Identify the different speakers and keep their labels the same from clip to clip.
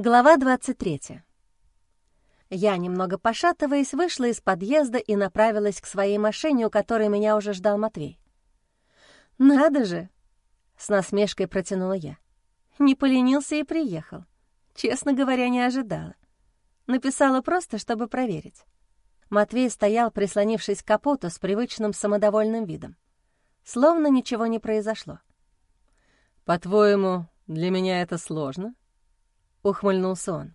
Speaker 1: Глава 23. Я, немного пошатываясь, вышла из подъезда и направилась к своей машине, у которой меня уже ждал Матвей. «Надо же!» — с насмешкой протянула я. Не поленился и приехал. Честно говоря, не ожидала. Написала просто, чтобы проверить. Матвей стоял, прислонившись к капоту с привычным самодовольным видом. Словно ничего не произошло.
Speaker 2: «По-твоему, для меня это сложно?» — ухмыльнулся он.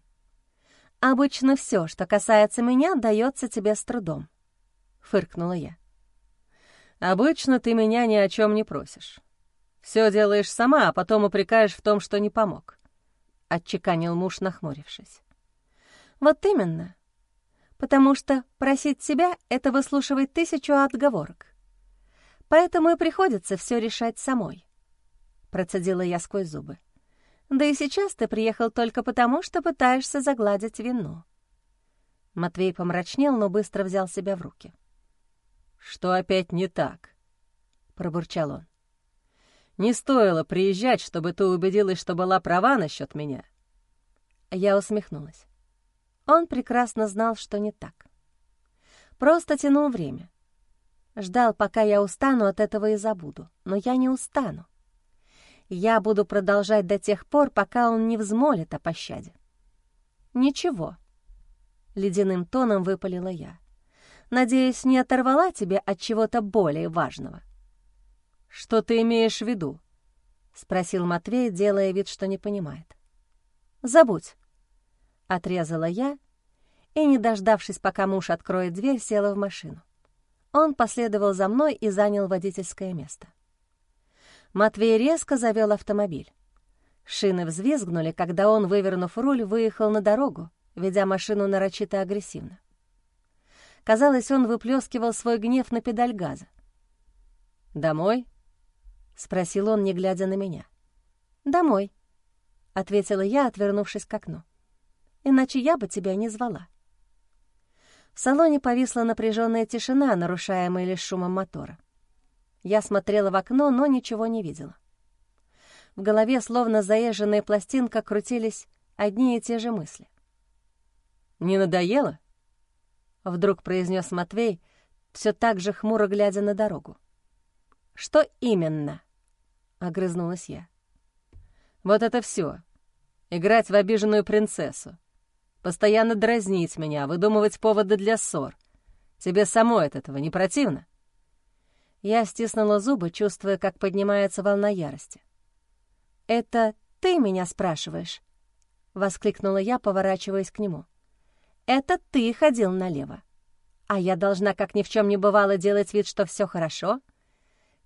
Speaker 1: «Обычно все, что касается меня, дается тебе с трудом», — фыркнула я.
Speaker 2: «Обычно ты меня ни о чем не просишь. Все делаешь сама, а потом упрекаешь в том, что не помог», — отчеканил муж, нахмурившись.
Speaker 1: «Вот именно. Потому что просить тебя — это выслушивать тысячу отговорок. Поэтому и приходится все решать самой», — процедила я сквозь зубы. Да и сейчас ты приехал только потому, что пытаешься загладить вину».
Speaker 2: Матвей помрачнел, но быстро взял себя в руки. «Что опять не так?» — пробурчал он. «Не стоило приезжать, чтобы ты убедилась, что была права насчет меня».
Speaker 1: Я усмехнулась. Он прекрасно знал, что не так. Просто тянул время. Ждал, пока я устану от этого и забуду. Но я не устану. Я буду продолжать до тех пор, пока он не взмолит о пощаде. «Ничего», — ледяным тоном выпалила я. «Надеюсь, не оторвала тебя от чего-то более важного».
Speaker 2: «Что ты имеешь в виду?»
Speaker 1: — спросил Матвей, делая вид, что не понимает. «Забудь», — отрезала я, и, не дождавшись, пока муж откроет дверь, села в машину. Он последовал за мной и занял водительское место. Матвей резко завел автомобиль. Шины взвизгнули, когда он, вывернув руль, выехал на дорогу, ведя машину нарочито агрессивно. Казалось, он выплескивал свой гнев на педаль газа.
Speaker 2: «Домой?»
Speaker 1: — спросил он, не глядя на меня. «Домой», — ответила я, отвернувшись к окну. «Иначе я бы тебя не звала». В салоне повисла напряженная тишина, нарушаемая лишь шумом мотора. Я смотрела в окно, но ничего не видела. В голове, словно заезженная пластинка, крутились одни и те же мысли.
Speaker 2: «Не надоело?»
Speaker 1: — вдруг произнес Матвей, все так же хмуро глядя на дорогу. «Что именно?» — огрызнулась я.
Speaker 2: «Вот это все. Играть в обиженную принцессу. Постоянно дразнить меня, выдумывать поводы для ссор. Тебе самой от этого не противно?»
Speaker 1: Я стиснула зубы, чувствуя, как поднимается волна ярости. «Это ты меня спрашиваешь?» — воскликнула я, поворачиваясь к нему. «Это ты ходил налево. А я должна, как ни в чем не бывало, делать вид, что все хорошо?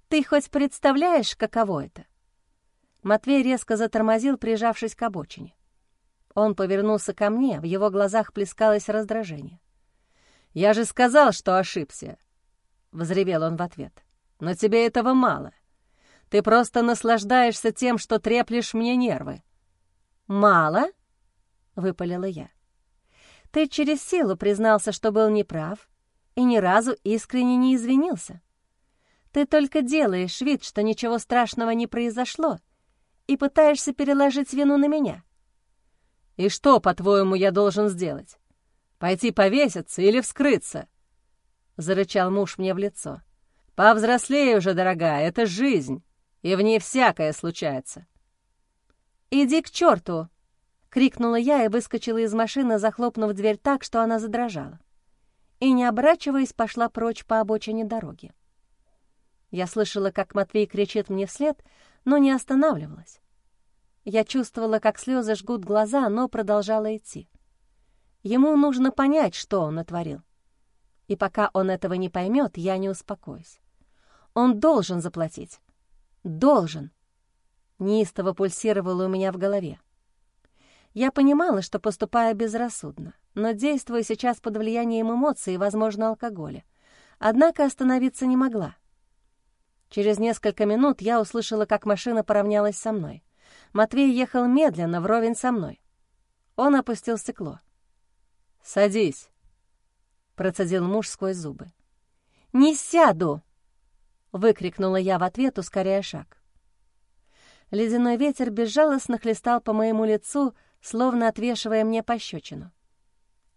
Speaker 1: Ты хоть представляешь, каково это?» Матвей резко затормозил, прижавшись к обочине. Он повернулся ко мне, в его глазах плескалось раздражение.
Speaker 2: «Я же сказал, что ошибся!» — взревел он в ответ. Но тебе этого мало. Ты просто наслаждаешься тем, что треплешь мне нервы».
Speaker 1: «Мало?» — выпалила я. «Ты через силу признался, что был неправ, и ни разу искренне не извинился. Ты только делаешь вид, что ничего страшного не произошло, и пытаешься переложить вину на меня».
Speaker 2: «И что, по-твоему, я должен сделать? Пойти повеситься или вскрыться?» — зарычал муж мне в лицо. Повзрослей уже, дорогая, это жизнь, и в ней всякое случается.
Speaker 1: «Иди к черту!» — крикнула я и выскочила из машины, захлопнув дверь так, что она задрожала. И, не оборачиваясь, пошла прочь по обочине дороги. Я слышала, как Матвей кричит мне вслед, но не останавливалась. Я чувствовала, как слезы жгут глаза, но продолжала идти. Ему нужно понять, что он натворил. И пока он этого не поймет, я не успокоюсь. Он должен заплатить. Должен. Неистово пульсировало у меня в голове. Я понимала, что поступаю безрассудно, но действую сейчас под влиянием эмоций и, возможно, алкоголя. Однако остановиться не могла. Через несколько минут я услышала, как машина поравнялась со мной. Матвей ехал медленно, вровень со мной. Он опустил стекло.
Speaker 2: «Садись», — процедил муж сквозь зубы.
Speaker 1: «Не сяду!» — выкрикнула я в ответ, ускоряя шаг. Ледяной ветер безжалостно хлестал по моему лицу, словно отвешивая мне пощечину.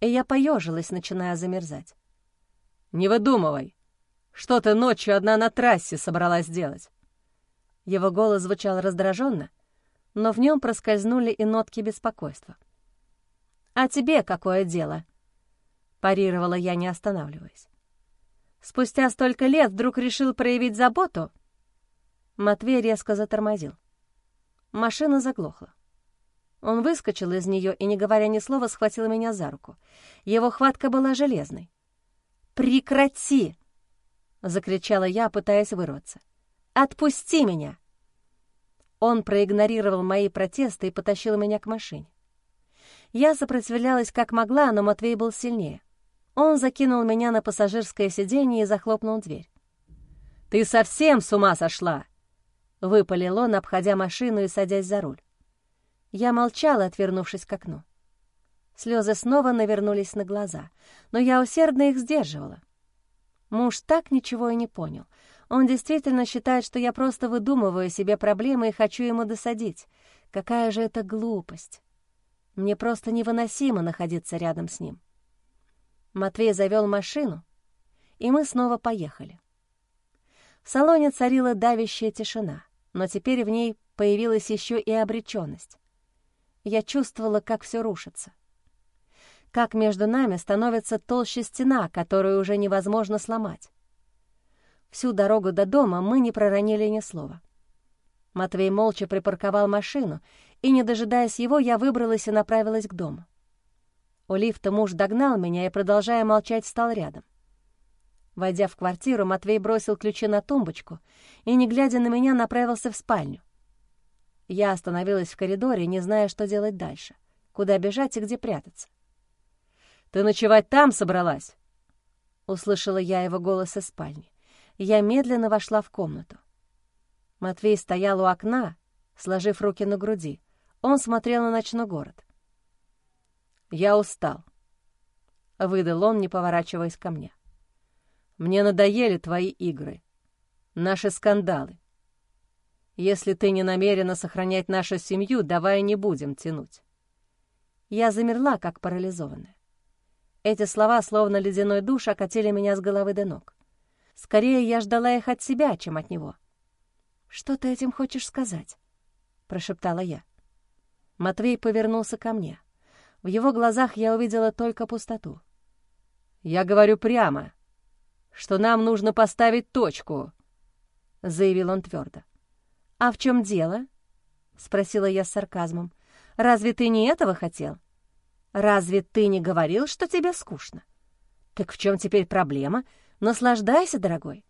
Speaker 1: И я поежилась, начиная замерзать.
Speaker 2: «Не выдумывай! Что ты ночью одна на трассе собралась делать?»
Speaker 1: Его голос звучал раздраженно, но в нем проскользнули и нотки беспокойства. «А тебе какое дело?» — парировала я, не останавливаясь. «Спустя столько лет вдруг решил проявить заботу?» Матвей резко затормозил. Машина заглохла. Он выскочил из нее и, не говоря ни слова, схватил меня за руку. Его хватка была железной. «Прекрати!» — закричала я, пытаясь вырваться. «Отпусти меня!» Он проигнорировал мои протесты и потащил меня к машине. Я сопротивлялась как могла, но Матвей был сильнее. Он закинул меня на пассажирское сиденье и захлопнул дверь.
Speaker 2: «Ты совсем с ума сошла!»
Speaker 1: — выпалил он, обходя машину и садясь за руль. Я молчала, отвернувшись к окну. Слезы снова навернулись на глаза, но я усердно их сдерживала. Муж так ничего и не понял. Он действительно считает, что я просто выдумываю себе проблемы и хочу ему досадить. Какая же это глупость. Мне просто невыносимо находиться рядом с ним. Матвей завел машину, и мы снова поехали. В салоне царила давящая тишина, но теперь в ней появилась еще и обреченность. Я чувствовала, как все рушится. Как между нами становится толще стена, которую уже невозможно сломать. Всю дорогу до дома мы не проронили ни слова. Матвей молча припарковал машину, и, не дожидаясь его, я выбралась и направилась к дому. У лифта муж догнал меня и, продолжая молчать, стал рядом. Войдя в квартиру, Матвей бросил ключи на тумбочку и, не глядя на меня, направился в спальню. Я остановилась в коридоре, не зная, что делать дальше, куда бежать и где прятаться.
Speaker 2: «Ты ночевать там собралась?»
Speaker 1: Услышала я его голос из спальни. Я медленно вошла в комнату. Матвей стоял у окна, сложив руки на груди. Он смотрел на ночной город.
Speaker 2: «Я устал», — выдал он, не поворачиваясь ко мне. «Мне надоели твои игры, наши скандалы. Если ты не намерена сохранять нашу семью, давай не будем тянуть».
Speaker 1: Я замерла, как парализованная. Эти слова, словно ледяной душ, окатили меня с головы до ног. Скорее, я ждала их от себя, чем от него. «Что ты этим хочешь сказать?» — прошептала я. Матвей повернулся ко мне. В его глазах я увидела только пустоту.
Speaker 2: «Я говорю прямо, что нам нужно поставить точку», — заявил он твердо.
Speaker 1: «А в чем дело?» — спросила я с сарказмом. «Разве ты не этого хотел? Разве ты не говорил, что тебе скучно? Так в чем теперь проблема? Наслаждайся, дорогой.